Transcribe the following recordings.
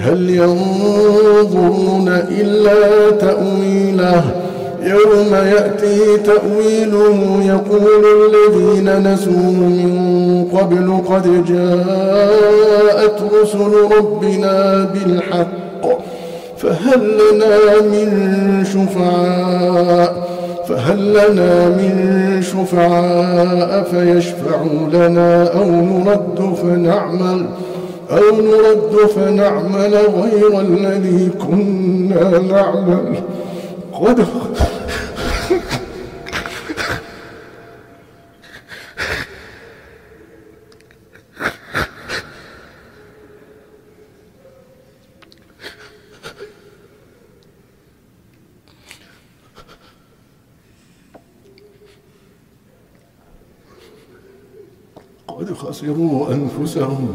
هل ينظرون إلا تأويله؟ يوم يأتي تأويله يقول الذين نسوا من قبل قد جاءت رسل ربنا بالحق فهل لنا من شفعاء؟ فهل لنا من شفعاء فيشفعوا لنا أو نرد فنعمل؟ أو نرد فنعمل غير الذي كنا نعمل. قد قد خسروا أنفسهم.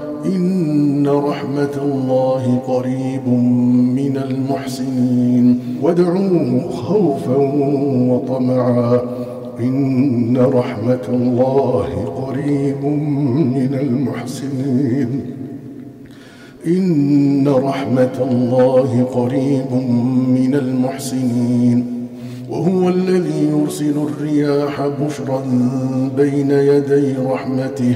إن رحمة الله قريب من المحسنين. وادعوه خوفا وطمعا. إن رحمة الله قريب من المحسنين. إن رحمة الله قريب من المحسنين. وهو الذي يرسل الرياح بشرا بين يدي رحمته.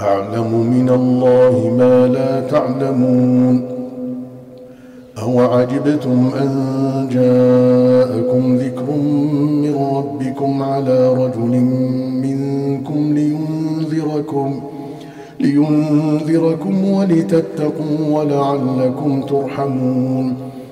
وأعلم من الله ما لا تعلمون أو عجبتم أن جاءكم ذكر من ربكم على رجل منكم لينذركم لينذركم ولتتقوا ولعلكم ترحمون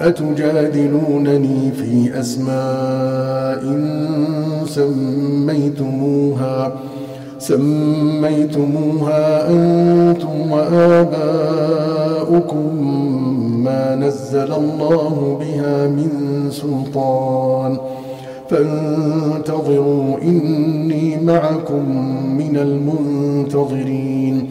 أتجادلونني في أسماء سميتموها سميتموها أنتم وآباؤكم ما نزل الله بها من سلطان. فانتظروا إني معكم من المنتظرين.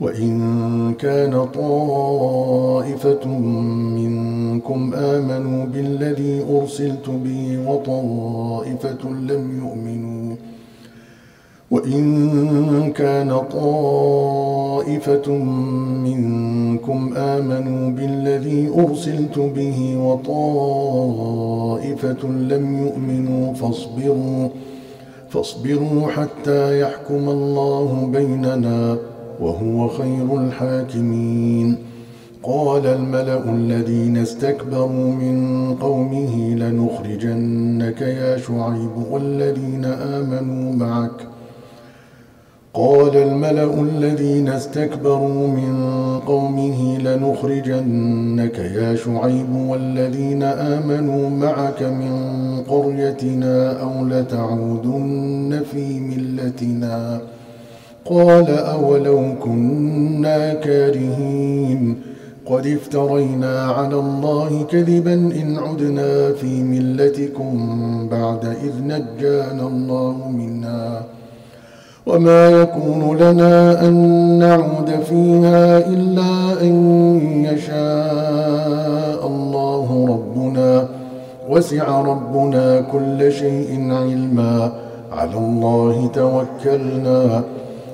وإن كان طائفة منكم آمنوا بالذي أرسلت به وطائفة لم يؤمنوا وإن كان طائفة منكم آمنوا بالذي أرسلت به وطائفة لم يؤمنوا فاصبروا فاصبروا حتى يحكم الله بيننا وهو خير الحاكمين. قال الملأ الذين استكبروا من قومه لنخرجنك يا شعيب والذين آمنوا معك. قال الملأ الذين استكبروا من قومه لنخرجنك يا شعيب والذين آمنوا معك من قريتنا أو لتعودن في ملتنا. قال أولو كنا كارهين قد افترينا على الله كذبا إن عدنا في ملتكم بعد إذ نجانا الله منا وما يكون لنا أن نعود فيها إلا أن يشاء الله ربنا وسع ربنا كل شيء علما على الله توكلنا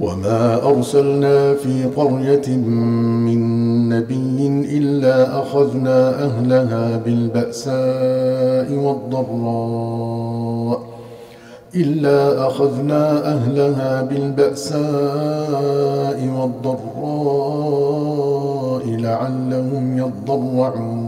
وما أرسلنا في قرية من نبي إلا أخذنا أهلها بالبأساء والضراء إلا أخذنا أهلها بالبأساء والضراء لعلهم يضرعون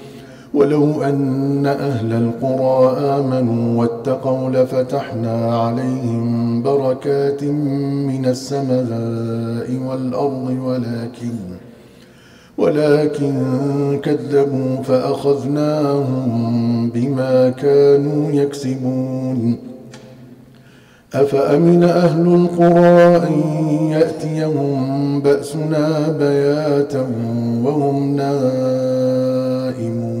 ولو أن أهل القرى آمنوا واتقوا لفتحنا عليهم بركات من السماء والأرض ولكن ولكن كذبوا فأخذناهم بما كانوا يكسبون. أفأمن أهل القرى أن يأتيهم بأسنا بياتا وهم نائمون؟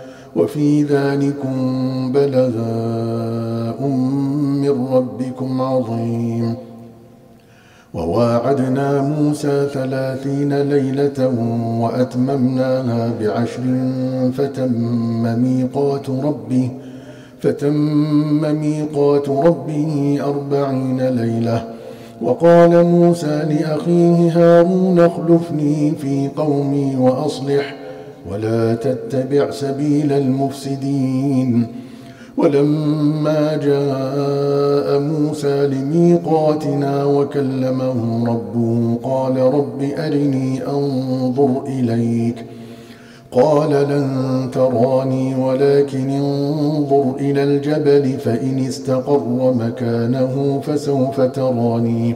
وفي ذلكم بلاء من ربكم عظيم. وواعدنا موسى ثلاثين ليلة وأتممناها بعشر فتم ميقات ربه فتم ميقات ربه أربعين ليلة. وقال موسى لأخيه هارون اخلفني في قومي وأصلح ولا تتبع سبيل المفسدين. ولما جاء موسى لميقاتنا وكلمه ربه قال رب أرني أنظر إليك. قال لن تراني ولكن انظر إلى الجبل فإن استقر مكانه فسوف تراني.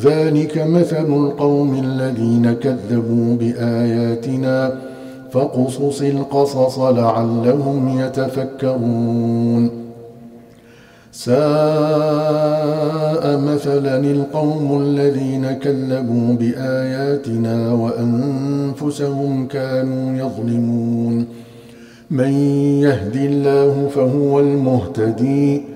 ذلك مثل القوم الذين كذبوا بآياتنا فقصص القصص لعلهم يتفكرون. ساء مثلا القوم الذين كذبوا بآياتنا وأنفسهم كانوا يظلمون. من يهد الله فهو المهتدي.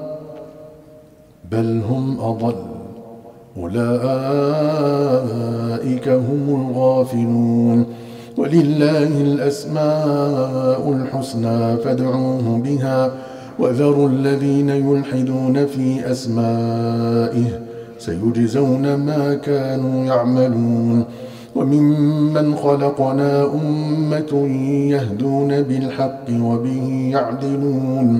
بل هم أضل. أولئك هم الغافلون. ولله الأسماء الحسنى فادعوه بها. وذروا الذين يلحدون في أسمائه. سيجزون ما كانوا يعملون. وممن خلقنا أمة يهدون بالحق وبه يعدلون.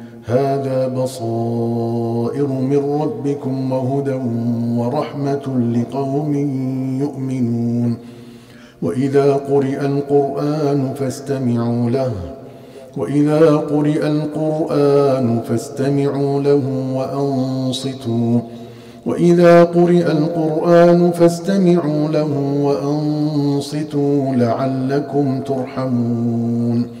هذا بصائر من ربكم وهدى ورحمة لقوم يؤمنون. وإذا قرئ القرآن فاستمعوا له وإذا قرئ القرآن فاستمعوا له وأنصتوا. وإذا قرئ القرآن فاستمعوا له وأنصتوا لعلكم ترحمون.